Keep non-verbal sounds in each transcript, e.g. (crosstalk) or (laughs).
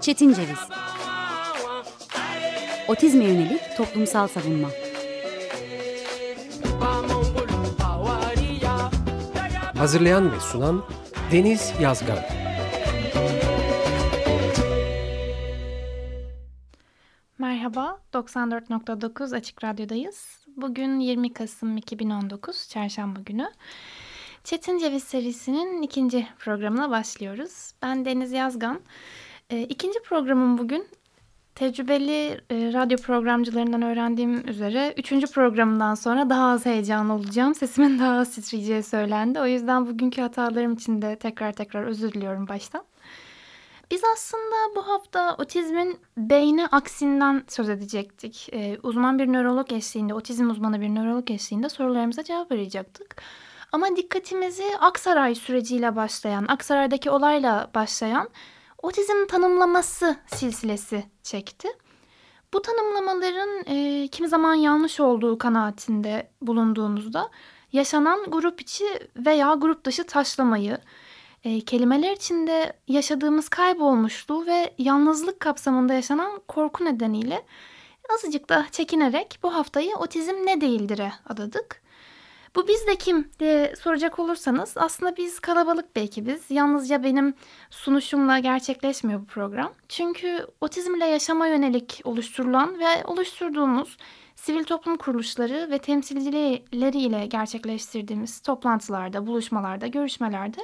Çetin Ceviz. Otizme yönelik toplumsal savunma. Hazırlayan ve sunan Deniz Yazgan. Merhaba, 94.9 Açık Radyo'dayız. Bugün 20 Kasım 2019, Çarşamba günü. Çetin Ceviz serisinin ikinci programına başlıyoruz. Ben Deniz Yazgan. E, ikinci programım bugün tecrübeli e, radyo programcılarından öğrendiğim üzere üçüncü programından sonra daha az heyecanlı olacağım. Sesimin daha az titreyeceği söylendi. O yüzden bugünkü hatalarım için de tekrar tekrar özür diliyorum baştan. Biz aslında bu hafta otizmin beyne aksinden söz edecektik. Ee, uzman bir nörolog eşliğinde, otizm uzmanı bir nörolog eşliğinde sorularımıza cevap arayacaktık. Ama dikkatimizi Aksaray süreciyle başlayan, Aksaray'daki olayla başlayan otizm tanımlaması silsilesi çekti. Bu tanımlamaların e, kimi zaman yanlış olduğu kanaatinde bulunduğunuzda yaşanan grup içi veya grup dışı taşlamayı, e, kelimeler içinde yaşadığımız kaybolmuşluğu ve yalnızlık kapsamında yaşanan korku nedeniyle azıcık da çekinerek bu haftayı otizm ne değildir'e adadık. Bu biz de kim diye soracak olursanız aslında biz kalabalık bir ekibiz. Yalnızca benim sunuşumla gerçekleşmiyor bu program. Çünkü otizmle yaşama yönelik oluşturulan ve oluşturduğumuz sivil toplum kuruluşları ve temsilcileriyle gerçekleştirdiğimiz toplantılarda, buluşmalarda, görüşmelerde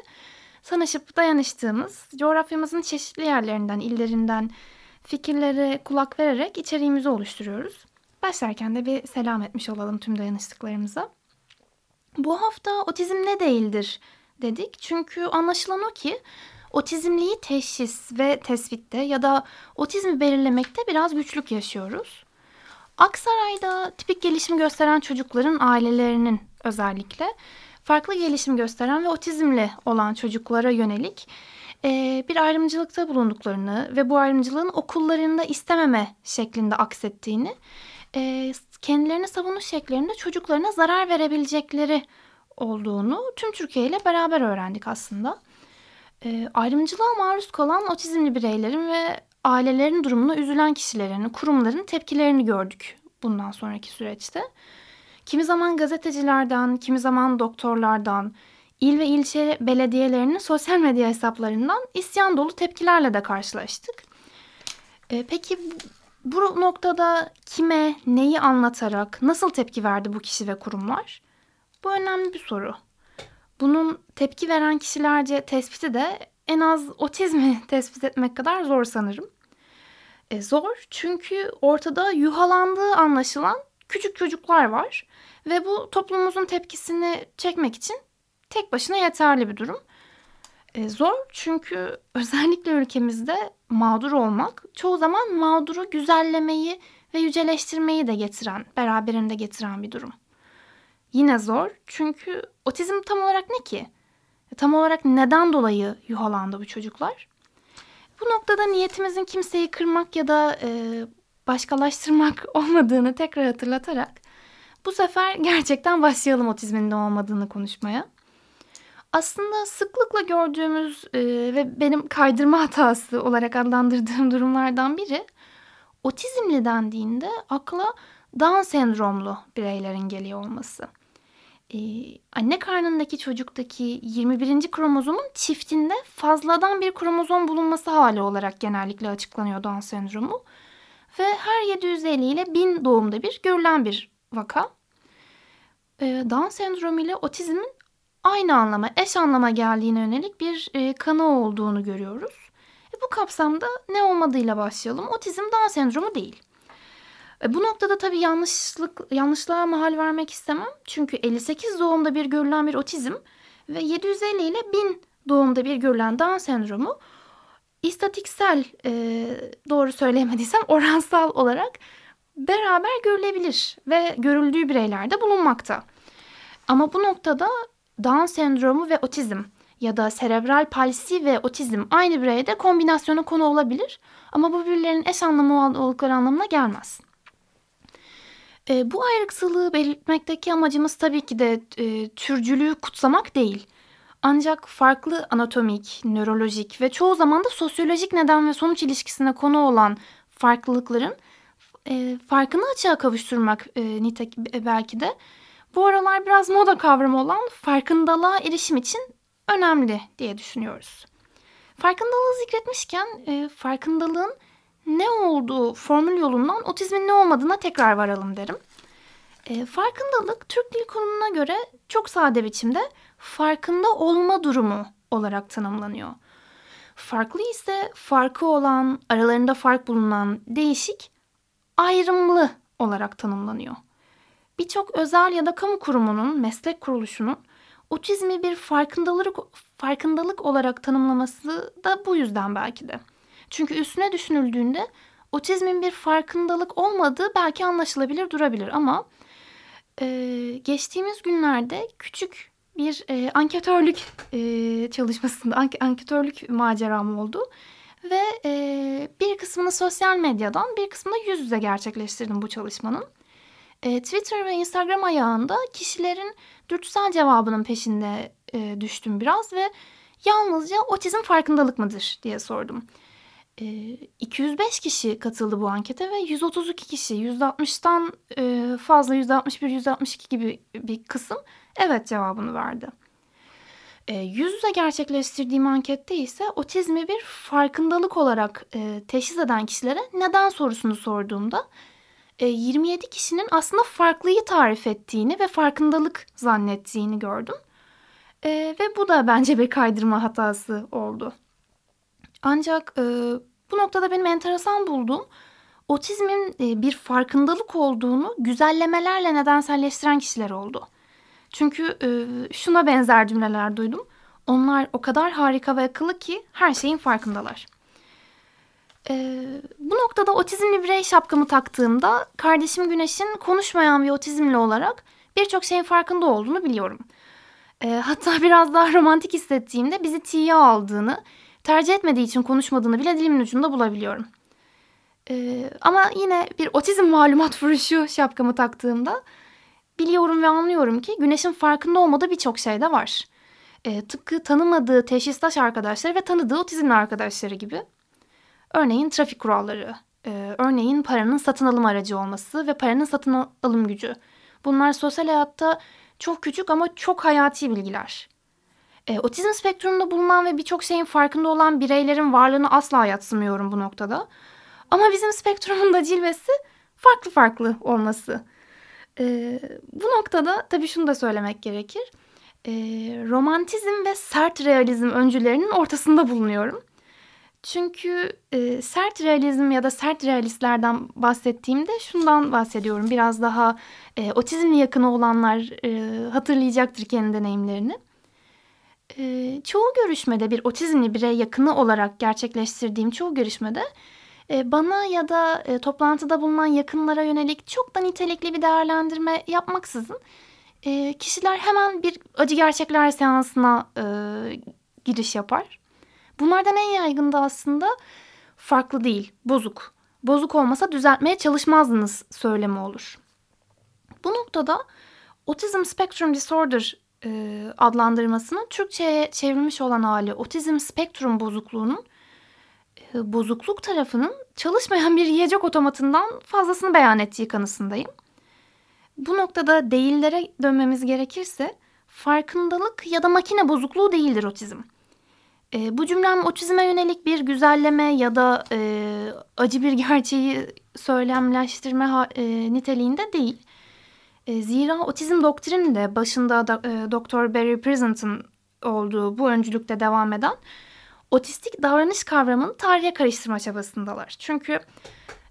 tanışıp dayanıştığımız, coğrafyamızın çeşitli yerlerinden, illerinden fikirlere kulak vererek içeriğimizi oluşturuyoruz. Başlarken de bir selam etmiş olalım tüm dayanıştıklarımıza. Bu hafta otizm ne değildir dedik. Çünkü anlaşılan o ki otizmliği teşhis ve tespitte ya da otizmi belirlemekte biraz güçlük yaşıyoruz. Aksaray'da tipik gelişim gösteren çocukların ailelerinin özellikle farklı gelişim gösteren ve otizmli olan çocuklara yönelik e, bir ayrımcılıkta bulunduklarını ve bu ayrımcılığın okullarında istememe şeklinde aksettiğini e, kendilerini savunuş şeklerinde çocuklarına zarar verebilecekleri olduğunu tüm Türkiye ile beraber öğrendik aslında. E, ayrımcılığa maruz kalan otizmli bireylerin ve ailelerin durumuna üzülen kişilerin, kurumların tepkilerini gördük bundan sonraki süreçte. Kimi zaman gazetecilerden, kimi zaman doktorlardan, il ve ilçe belediyelerinin sosyal medya hesaplarından isyan dolu tepkilerle de karşılaştık. E, peki bu noktada kime, neyi anlatarak, nasıl tepki verdi bu kişi ve kurumlar? Bu önemli bir soru. Bunun tepki veren kişilerce tespiti de en az otizmi (laughs) tespit etmek kadar zor sanırım. E, zor çünkü ortada yuhalandığı anlaşılan küçük çocuklar var ve bu toplumumuzun tepkisini çekmek için tek başına yeterli bir durum. E, zor çünkü (laughs) özellikle ülkemizde mağdur olmak çoğu zaman mağduru güzellemeyi ve yüceleştirmeyi de getiren, beraberinde getiren bir durum. Yine zor çünkü otizm tam olarak ne ki? E, tam olarak neden dolayı yuhalandı bu çocuklar? Bu noktada niyetimizin kimseyi kırmak ya da e, başkalaştırmak (laughs) olmadığını tekrar hatırlatarak bu sefer gerçekten başlayalım otizmin ne olmadığını konuşmaya. Aslında sıklıkla gördüğümüz e, ve benim kaydırma (laughs) hatası olarak adlandırdığım durumlardan biri otizmli dendiğinde akla Down sendromlu bireylerin geliyor olması. Ee, anne karnındaki çocuktaki 21. kromozomun çiftinde fazladan bir kromozom bulunması hali olarak genellikle açıklanıyor Down sendromu. Ve her 750 ile 1000 doğumda bir görülen bir vaka. Ee, Down sendromu ile otizmin aynı anlama, eş anlama geldiğine yönelik bir e, kanı olduğunu görüyoruz. E, bu kapsamda ne olmadığıyla başlayalım. Otizm Down sendromu değil. E, bu noktada tabii yanlışlık yanlışlığa mahal vermek istemem. Çünkü 58 doğumda bir görülen bir otizm ve 750 ile 1000 doğumda bir görülen Down sendromu istatiksel e, doğru söyleyemediysem (laughs) oransal olarak beraber görülebilir ve görüldüğü bireylerde bulunmakta. Ama bu noktada Down sendromu ve otizm ya da serebral palsi ve otizm aynı bireyde kombinasyona konu olabilir ama bu birbirlerinin eş anlamı oldukları anlamına gelmez. E, bu ayrıksılığı belirtmekteki amacımız tabii ki de e, türcülüğü kutsamak değil. Ancak farklı anatomik, nörolojik ve çoğu zaman da sosyolojik neden ve sonuç ilişkisine konu olan farklılıkların e, farkını açığa kavuşturmak e, nitek belki de bu aralar biraz moda kavramı olan farkındalığa erişim için önemli diye düşünüyoruz. Farkındalığı zikretmişken e, farkındalığın ne olduğu formül yolundan otizmin ne olmadığına tekrar varalım derim. E, farkındalık Türk Dil Kurumu'na göre çok sade biçimde farkında olma durumu olarak tanımlanıyor. Farklı ise farkı olan, aralarında fark bulunan değişik, ayrımlı olarak tanımlanıyor. Birçok özel ya da kamu kurumunun, meslek kuruluşunun otizmi bir farkındalık farkındalık olarak tanımlaması da bu yüzden belki de. Çünkü üstüne düşünüldüğünde otizmin bir farkındalık olmadığı belki anlaşılabilir durabilir ama e, geçtiğimiz günlerde küçük bir e, anketörlük e, çalışmasında ank anketörlük maceram oldu ve e, bir kısmını sosyal medyadan bir kısmını yüz yüze gerçekleştirdim bu çalışmanın. E, Twitter ve Instagram ayağında kişilerin dürtüsel cevabının peşinde e, düştüm biraz ve yalnızca otizm farkındalık mıdır diye sordum. E, 205 kişi katıldı bu ankete ve 132 kişi %60'tan e, fazla %61-%62 gibi bir kısım evet cevabını verdi. E, yüz yüze gerçekleştirdiğim ankette ise otizmi bir farkındalık olarak e, teşhis eden kişilere neden sorusunu sorduğumda 27 e, kişinin aslında farklıyı tarif ettiğini ve farkındalık zannettiğini gördüm. E, ve bu da bence bir kaydırma hatası oldu. Ancak e, bu noktada benim enteresan bulduğum otizmin e, bir farkındalık olduğunu güzellemelerle nedenselleştiren kişiler oldu. Çünkü e, şuna benzer cümleler duydum. Onlar o kadar harika ve akıllı ki her şeyin farkındalar. Ee, bu noktada otizmli birey şapkamı taktığımda kardeşim Güneş'in konuşmayan bir otizmli olarak birçok şeyin farkında olduğunu biliyorum. Ee, hatta (laughs) biraz daha romantik hissettiğimde bizi tiye aldığını, tercih etmediği için konuşmadığını bile dilimin ucunda bulabiliyorum. Ee, ama yine bir otizm malumat (laughs) vuruşu şapkamı taktığımda biliyorum ve anlıyorum ki Güneş'in farkında olmadığı birçok şey de var. Ee, tıpkı tanımadığı teşhistaş arkadaşları ve tanıdığı otizmli arkadaşları gibi. Örneğin trafik kuralları, e, örneğin paranın satın alım aracı olması ve paranın satın alım gücü. Bunlar sosyal hayatta çok küçük ama çok hayati bilgiler. E, otizm spektrumunda bulunan ve birçok şeyin farkında olan bireylerin varlığını asla yatsımıyorum bu noktada. Ama bizim spektrumun da cilvesi farklı farklı olması. E, bu noktada tabii şunu da söylemek gerekir. E, romantizm ve sert realizm öncülerinin ortasında bulunuyorum. Çünkü e, sert realizm ya da sert realistlerden bahsettiğimde şundan bahsediyorum. Biraz daha e, otizmle yakını olanlar e, hatırlayacaktır kendi deneyimlerini. E, çoğu görüşmede bir otizmli birey yakını olarak gerçekleştirdiğim çoğu görüşmede e, bana ya da e, toplantıda bulunan yakınlara yönelik çok da nitelikli bir değerlendirme yapmaksızın e, kişiler hemen bir acı gerçekler seansına e, giriş yapar Bunlardan en yaygın da aslında farklı değil, bozuk. Bozuk olmasa düzeltmeye çalışmazdınız söylemi olur. Bu noktada Autism Spectrum Disorder e, adlandırmasının Türkçe'ye çevrilmiş olan hali otizm spektrum bozukluğunun e, bozukluk tarafının çalışmayan bir yiyecek otomatından fazlasını beyan ettiği kanısındayım. Bu noktada değillere dönmemiz gerekirse farkındalık ya da makine bozukluğu değildir otizm. E, bu cümlem otizme yönelik bir güzelleme ya da e, acı bir (laughs) gerçeği söylemleştirme ha, e, niteliğinde değil. E, zira otizm doktrini de başında da, e. Barry Prison'ın olduğu bu öncülükte devam eden otistik davranış kavramını tarihe karıştırma çabasındalar. Çünkü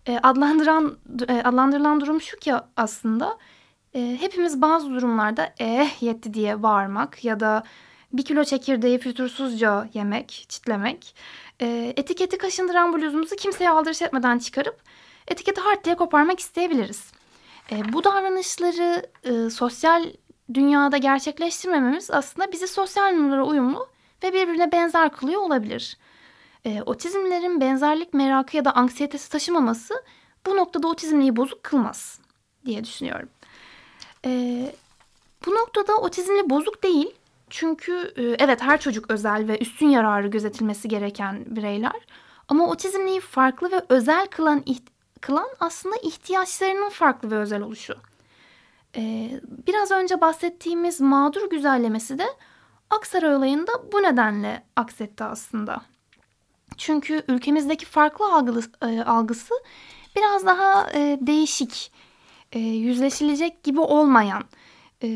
e, adlandıran e, adlandırılan durum şu ki aslında e, hepimiz bazı durumlarda eh yetti diye bağırmak ya da bir kilo çekirdeği fütursuzca yemek, çitlemek, e, etiketi kaşındıran bluzumuzu kimseye aldırış etmeden çıkarıp etiketi hard diye koparmak isteyebiliriz. E, bu davranışları e, sosyal dünyada gerçekleştirmememiz aslında bizi sosyal normlara uyumlu ve birbirine benzer kılıyor olabilir. E, otizmlerin benzerlik merakı ya da anksiyetesi taşımaması bu noktada otizmliği bozuk kılmaz diye düşünüyorum. E, bu noktada otizmli bozuk değil Çünkü e, evet her çocuk özel ve üstün yararı gözetilmesi gereken bireyler. Ama otizmliği farklı ve özel kılan, kılan aslında ihtiyaçlarının farklı ve özel oluşu. Ee, biraz önce bahsettiğimiz mağdur güzellemesi de Aksaray olayında bu nedenle aksetti aslında. Çünkü ülkemizdeki farklı algısı, e, algısı biraz daha e, değişik, e, yüzleşilecek gibi olmayan, e,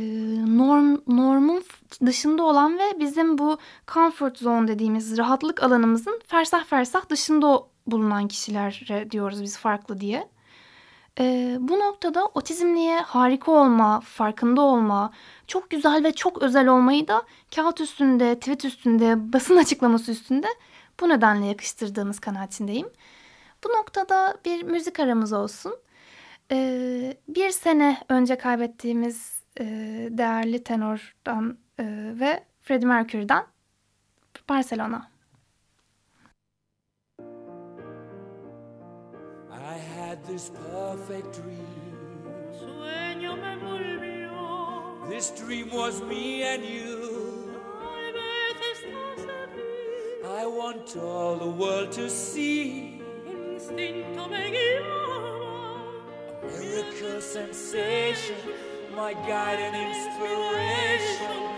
norm normun dışında olan ve bizim bu comfort zone dediğimiz rahatlık alanımızın fersah fersah dışında bulunan kişilere diyoruz biz farklı diye. E, bu noktada otizmliğe harika olma, farkında olma, çok güzel ve çok özel olmayı da kağıt üstünde, tweet üstünde, basın (laughs) açıklaması üstünde bu nedenle yakıştırdığımız kanaatindeyim. Bu noktada bir müzik aramız olsun. Ee, bir sene önce kaybettiğimiz Eh, e, değerli tenordan e, eh, ve Freddie Mercury'den Barcelona. I had this perfect dream. Sueño me volvió. This dream was me and you. I want all the world to see. Instinto me guiaba. A miracle sensation, my guiding inspiration.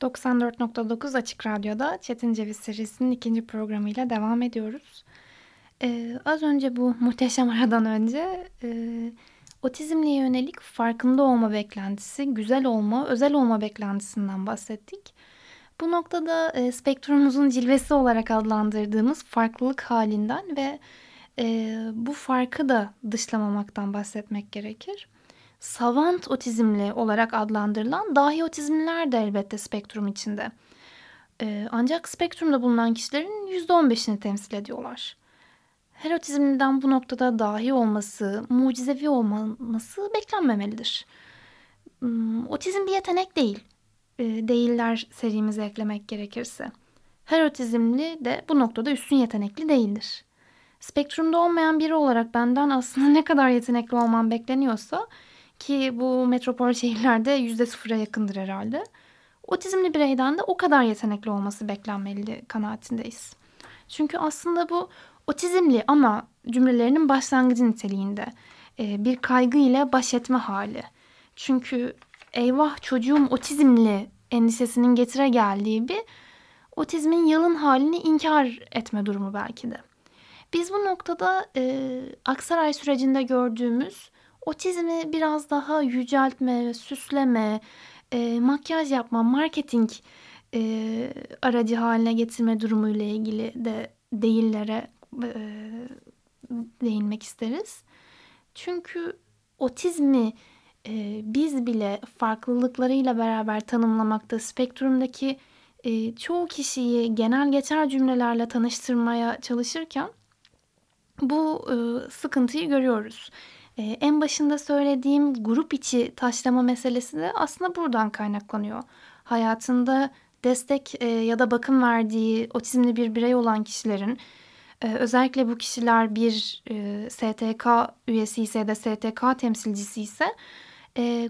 94.9 Açık Radyo'da Çetin Ceviz serisinin ikinci programıyla devam ediyoruz. Ee, az önce bu muhteşem aradan önce e, otizmle yönelik farkında olma beklentisi, güzel olma, özel olma beklentisinden bahsettik. Bu noktada e, spektrumumuzun cilvesi olarak adlandırdığımız farklılık halinden ve e, bu farkı da dışlamamaktan bahsetmek gerekir savant otizmli olarak adlandırılan dahi otizmliler de elbette spektrum içinde. Ee, ancak spektrumda bulunan kişilerin %15'ini temsil ediyorlar. Her otizmliden bu noktada dahi olması, mucizevi olması beklenmemelidir. Hmm, otizm bir yetenek değil. Ee, değiller serimize eklemek gerekirse. Her otizmli de bu noktada üstün yetenekli değildir. Spektrumda olmayan biri olarak benden aslında (laughs) ne kadar yetenekli olmam bekleniyorsa ki bu metropol şehirlerde yüzde sıfıra yakındır herhalde. Otizmli bireyden de o kadar yetenekli olması beklenmeli kanaatindeyiz. Çünkü aslında bu otizmli ama cümlelerinin başlangıcı niteliğinde e, bir kaygı ile baş etme hali. Çünkü eyvah çocuğum otizmli endişesinin getire geldiği bir otizmin yalın halini inkar etme durumu belki de. Biz bu noktada e, Aksaray sürecinde gördüğümüz otizmi biraz daha yüceltme, süsleme, e, makyaj yapma, marketing e, aracı haline getirme durumuyla ilgili de değillere e, değinmek isteriz. Çünkü otizmi e, biz bile farklılıklarıyla beraber tanımlamakta spektrumdaki e, çoğu kişiyi genel geçer cümlelerle tanıştırmaya çalışırken bu e, sıkıntıyı görüyoruz. Ee, en başında söylediğim grup içi taşlama meselesi de aslında buradan kaynaklanıyor. Hayatında destek e, ya da bakım verdiği otizmli bir birey olan kişilerin e, özellikle bu kişiler bir e, STK üyesi ise da STK temsilcisi ise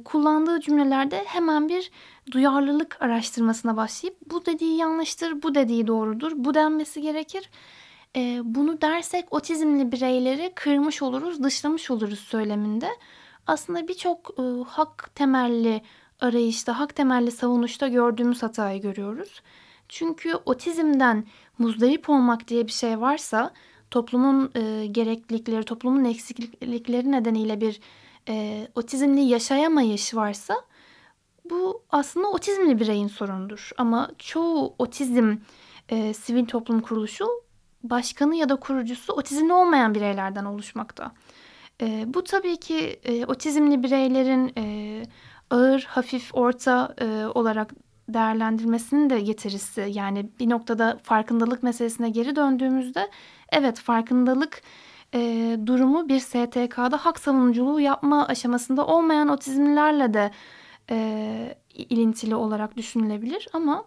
kullandığı cümlelerde hemen bir duyarlılık araştırmasına başlayıp bu dediği yanlıştır, bu dediği doğrudur, bu denmesi gerekir e, bunu dersek otizmli bireyleri kırmış oluruz, dışlamış oluruz söyleminde. Aslında birçok e, hak temelli arayışta, hak temelli savunuşta gördüğümüz hatayı görüyoruz. Çünkü otizmden muzdarip olmak diye bir şey varsa toplumun e, gereklilikleri, toplumun eksiklikleri nedeniyle bir e, otizmli yaşayamayış varsa bu aslında otizmli bireyin sorunudur. Ama çoğu otizm e, sivil toplum kuruluşu başkanı ya da kurucusu otizmli olmayan bireylerden oluşmakta. E, bu tabii ki e, otizmli bireylerin e, ağır, hafif, orta e, olarak değerlendirmesinin de getirisi. Yani bir noktada farkındalık meselesine geri döndüğümüzde evet farkındalık e, durumu bir STK'da hak savunuculuğu yapma aşamasında olmayan otizmlilerle de e, ilintili olarak düşünülebilir ama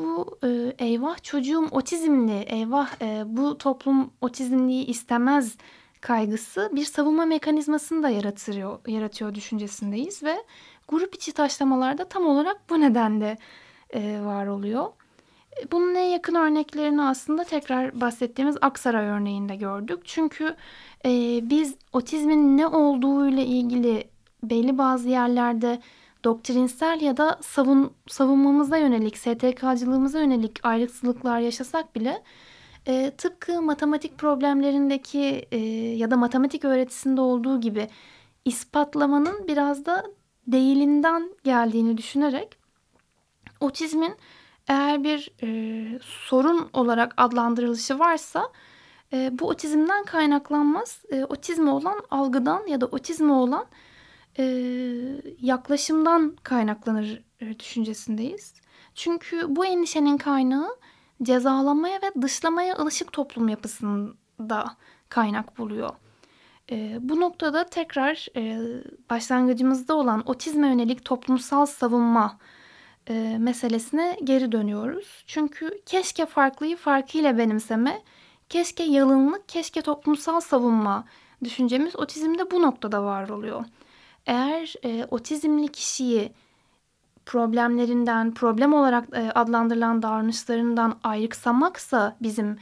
bu e, eyvah çocuğum otizmli, eyvah e, bu toplum otizmliyi istemez kaygısı bir savunma mekanizmasını da yaratıyor, yaratıyor düşüncesindeyiz ve grup içi taşlamalarda tam olarak bu nedenle e, var oluyor. E, bunun en yakın örneklerini aslında tekrar bahsettiğimiz Aksaray örneğinde gördük. Çünkü e, biz otizmin ne olduğuyla ilgili belli bazı yerlerde doktrinsel ya da savun, savunmamıza yönelik, STK'cılığımıza yönelik ayrıksılıklar yaşasak bile e, tıpkı matematik problemlerindeki e, ya da matematik öğretisinde olduğu gibi ispatlamanın biraz da değilinden geldiğini düşünerek otizmin eğer bir e, sorun olarak adlandırılışı varsa e, bu otizmden kaynaklanmaz. E, otizmi olan algıdan ya da otizmi olan e, yaklaşımdan kaynaklanır e, düşüncesindeyiz. Çünkü bu endişenin kaynağı cezalamaya ve dışlamaya alışık toplum yapısında kaynak buluyor. E, bu noktada tekrar e, başlangıcımızda olan otizme yönelik toplumsal savunma e, meselesine geri dönüyoruz. Çünkü keşke farklıyı farkıyla benimseme, keşke yalınlık, keşke toplumsal savunma düşüncemiz otizmde bu noktada var oluyor. Eğer e, otizmli kişiyi problemlerinden, problem olarak e, adlandırılan davranışlarından ayrıksamaksa bizim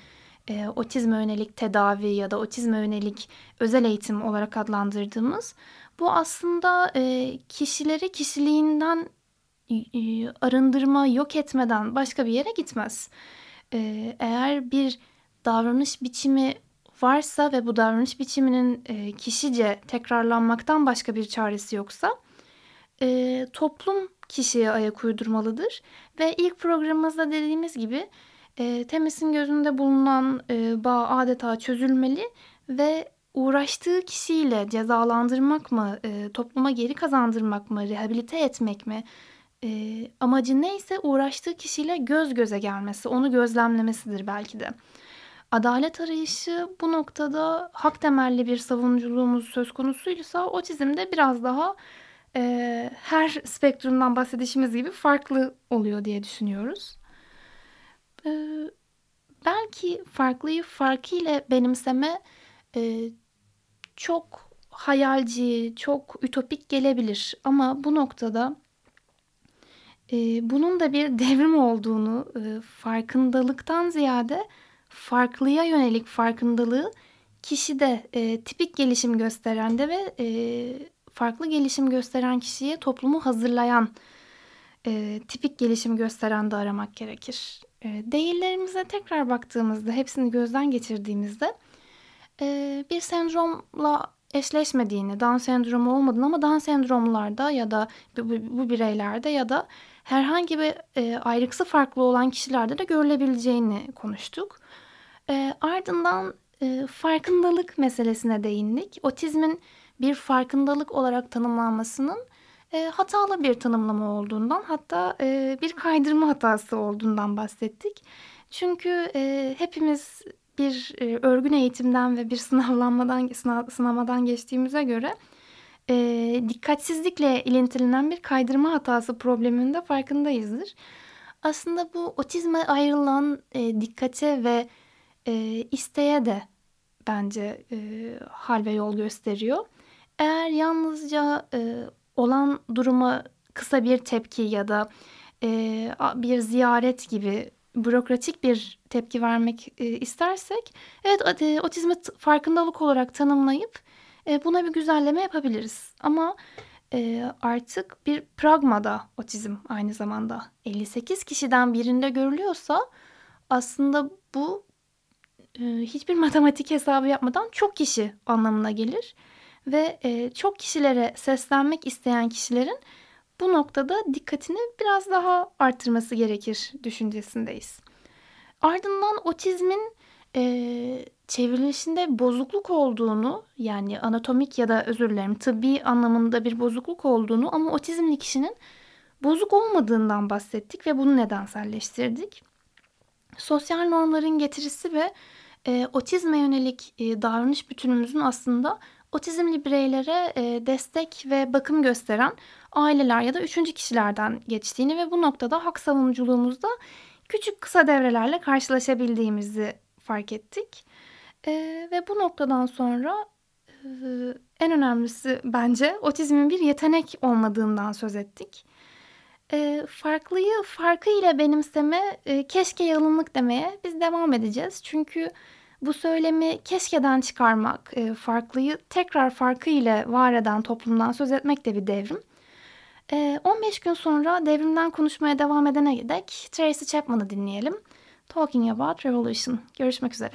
e, otizme yönelik tedavi ya da otizme yönelik özel eğitim olarak adlandırdığımız bu aslında e, kişileri kişiliğinden e, arındırma, yok etmeden başka bir yere gitmez. E, eğer bir davranış biçimi varsa ve bu davranış biçiminin e, kişice tekrarlanmaktan başka bir çaresi yoksa e, toplum kişiye ayak uydurmalıdır. Ve ilk programımızda dediğimiz gibi e, Temes'in gözünde bulunan bağ adeta çözülmeli ve uğraştığı kişiyle cezalandırmak mı, topluma geri kazandırmak mı, rehabilite etmek mi e, amacı neyse uğraştığı kişiyle göz göze gelmesi, onu gözlemlemesidir belki de. Adalet arayışı bu noktada hak temelli bir savunuculuğumuz söz konusuysa otizmde biraz daha e, her spektrumdan bahsedişimiz gibi farklı oluyor diye düşünüyoruz. E, belki farklıyı farkıyla benimseme e, çok hayalci, çok ütopik gelebilir ama bu noktada e, bunun da bir devrim olduğunu e, farkındalıktan ziyade farklıya yönelik farkındalığı kişide e, tipik gelişim gösteren de ve e, farklı gelişim gösteren kişiye toplumu hazırlayan e, tipik gelişim gösteren de aramak gerekir. E, değillerimize tekrar baktığımızda, hepsini gözden geçirdiğimizde e, bir sendromla eşleşmediğini, Down sendromu olmadığını ama Down sendromlarda ya da bu, bu bireylerde ya da herhangi bir e, ayrıksı farklı olan kişilerde de görülebileceğini konuştuk. E, ardından e, farkındalık meselesine değindik. Otizmin bir farkındalık olarak tanımlanmasının e, hatalı bir tanımlama olduğundan hatta e, bir kaydırma hatası olduğundan bahsettik. Çünkü e, hepimiz bir e, örgün eğitimden ve bir (laughs) sınavlanmadan sınav, sınamadan geçtiğimize göre e, dikkatsizlikle ilintilenen bir kaydırma hatası probleminin de farkındayızdır. Aslında bu otizme ayrılan e, dikkate ve e, isteğe de bence e, hal ve yol gösteriyor. Eğer yalnızca e, olan duruma kısa bir tepki ya da e, bir ziyaret gibi bürokratik bir tepki vermek e, istersek evet e, otizmi farkındalık olarak tanımlayıp e, buna bir güzelleme yapabiliriz. Ama e, artık bir pragmada otizm aynı zamanda 58 kişiden birinde görülüyorsa aslında bu hiçbir matematik hesabı yapmadan çok kişi anlamına gelir ve e, çok kişilere seslenmek isteyen kişilerin bu noktada dikkatini biraz daha artırması gerekir düşüncesindeyiz. Ardından otizmin e, çevrilişinde bozukluk olduğunu yani anatomik ya da özür dilerim tıbbi anlamında bir bozukluk olduğunu ama otizmli kişinin bozuk olmadığından bahsettik ve bunu nedenselleştirdik. Sosyal normların getirisi ve e, otizme yönelik e, davranış bütünümüzün aslında otizmli bireylere e, destek ve bakım gösteren aileler ya da üçüncü kişilerden geçtiğini ve bu noktada hak savunuculuğumuzda küçük kısa devrelerle karşılaşabildiğimizi fark ettik. E, ve bu noktadan sonra e, en önemlisi bence otizmin bir yetenek olmadığından söz ettik. E, farklıyı farkıyla benimseme, e, keşke yalınlık demeye biz devam edeceğiz. Çünkü bu söylemi keşkeden çıkarmak, e, farklıyı tekrar farkı ile var eden toplumdan söz etmek de bir devrim. 15 e, gün sonra devrimden konuşmaya devam edene dek Tracy Chapman'ı dinleyelim. Talking About Revolution. Görüşmek üzere.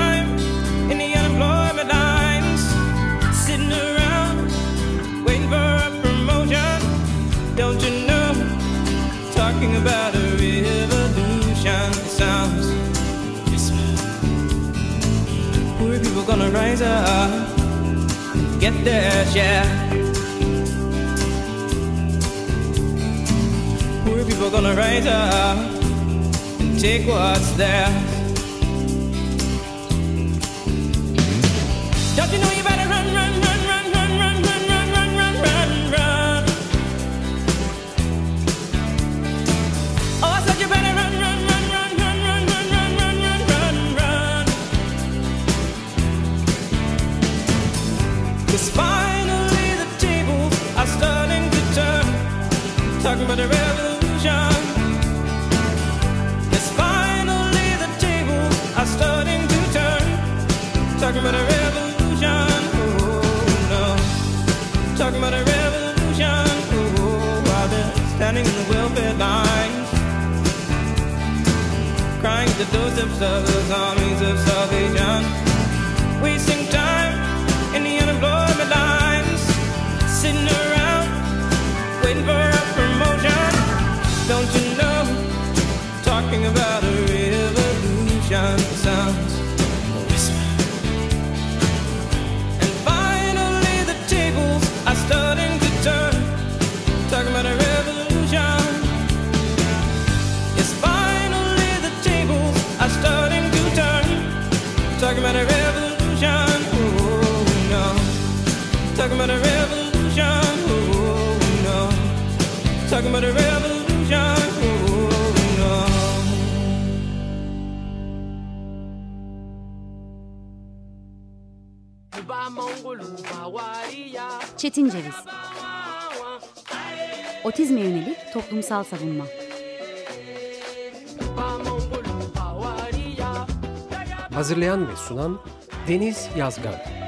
talking about a revolution it sounds whisper. Poor people gonna rise up and get their share. Poor people gonna rise up and take what's theirs. Don't you know you better? about a revolution, oh no. Talking about a revolution, oh no. Çetin Ceviz Otizme yönelik toplumsal savunma Hazırlayan ve sunan Deniz Yazgar.